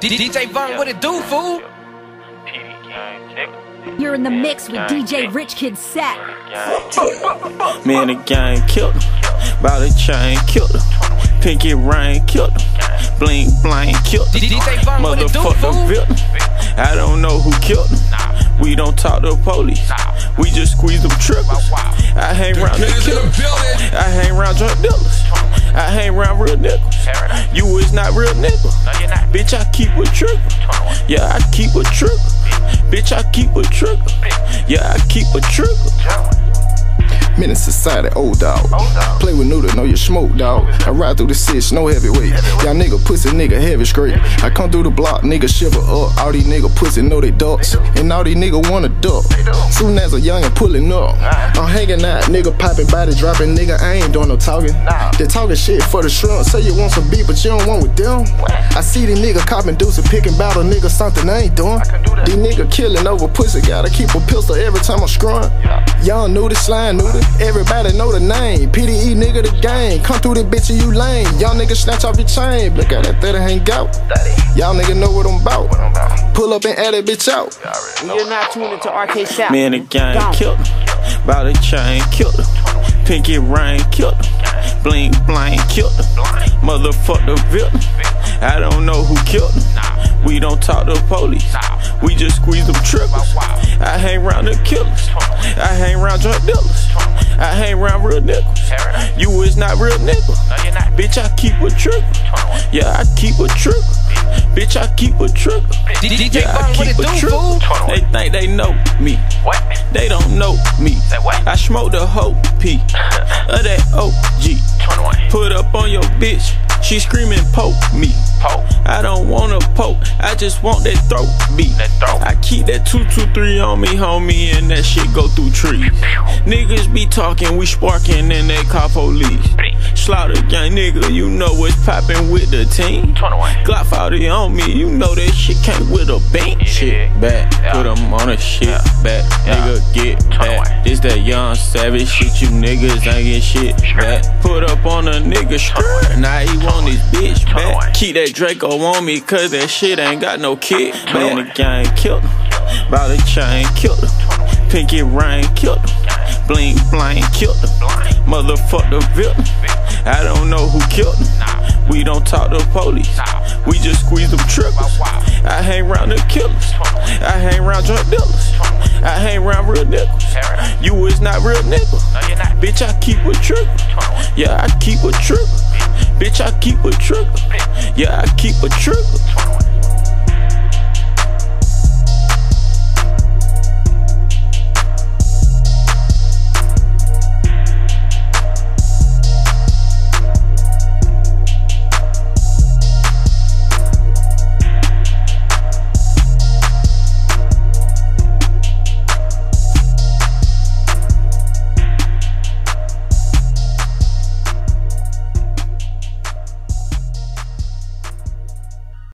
DJ Von, what it do, fool? You're in the mix with DJ Rich Kid Set. and the gang killed him. By the chain killed him. Pinky rain killed him. Bling bling killed him. DJ Von, what it do, fool? Motherfucker villain. I don't know who killed him. We don't talk to the police. We just squeeze them triggers. I hang around the killers. I hang around drug dealers. I hang around real niggas. You is not real nigga. Bitch, I keep a trigger. Yeah, I keep a trigger. Bitch, I keep a trigger. Yeah, I keep a trigger. Menace society, old dog. Play with noodle, know you smoke, dog. I ride through the six, no heavyweight. Y'all nigga pussy, nigga heavy straight. I come through the block, nigga shiver up. All these nigga pussy know they ducks. And all these nigga wanna duck. Soon as a youngin' pulling up. I'm hanging out, nigga popping body dropping, nigga. I ain't doing no talking. They talking shit for the shrimp. Say you want some beef, but you don't want with them. I see these nigga copping deuce and picking battle, nigga, something I ain't doing. These nigga killing over pussy, gotta keep a pistol every time I'm screwing. Y'all knew the slime, knew the Everybody know the name. PDE nigga the game. Come through the bitch and you lame. Y'all niggas snatch off your chain. Look at that 30 hang out. Y'all nigga know what I'm about. Pull up and add that bitch out. You're not tuned into RK Sound. Man, the gang killed him. By the chain killed him. Pinky rain killed him. Bling bling killed him. Motherfucker villain. I don't know who killed him. We don't talk to the police. We just squeeze them triggers. I hang around the killers. I hang around drug dealers. I hang around real niggas. You is not real nigga. Bitch, I keep a trigger. Yeah, I keep a trigger. Bitch, I keep a trigger. DJ Yeah, I keep a do, trigger. They think they know me. They don't know me. I smoke the whole P of that OG. Put up on your bitch. She screaming, poke me. I don't wanna poke, I just want that throat beat. I keep that 223 on me, homie, and that shit go through trees. Niggas be talking, we sparking, and they call police. Slaughter gang nigga, you know what's poppin' with the team. 21. Glock 40 on me, you know that shit came with a beam. Shit back, put 'em on a shit back. Nigga get back. This that young savage shit, you niggas ain't get shit back. Put up on a nigga skirt, now he want his bitch back. Keep that Draco on me, cause that shit ain't got no kick. Man, the gang killed him. By the chain killed him. Pinky rain killed him. Bling bling killed him. Motherfucker villain. I don't know who killed him. We don't talk to the police. We just squeeze them triggers. I hang around the killers. I hang around drug dealers. I hang around real niggas. You is not real nigga. Bitch, I keep a trigger. Yeah, I keep a trigger. Bitch, I keep a trigger. Yeah, I keep a trigger.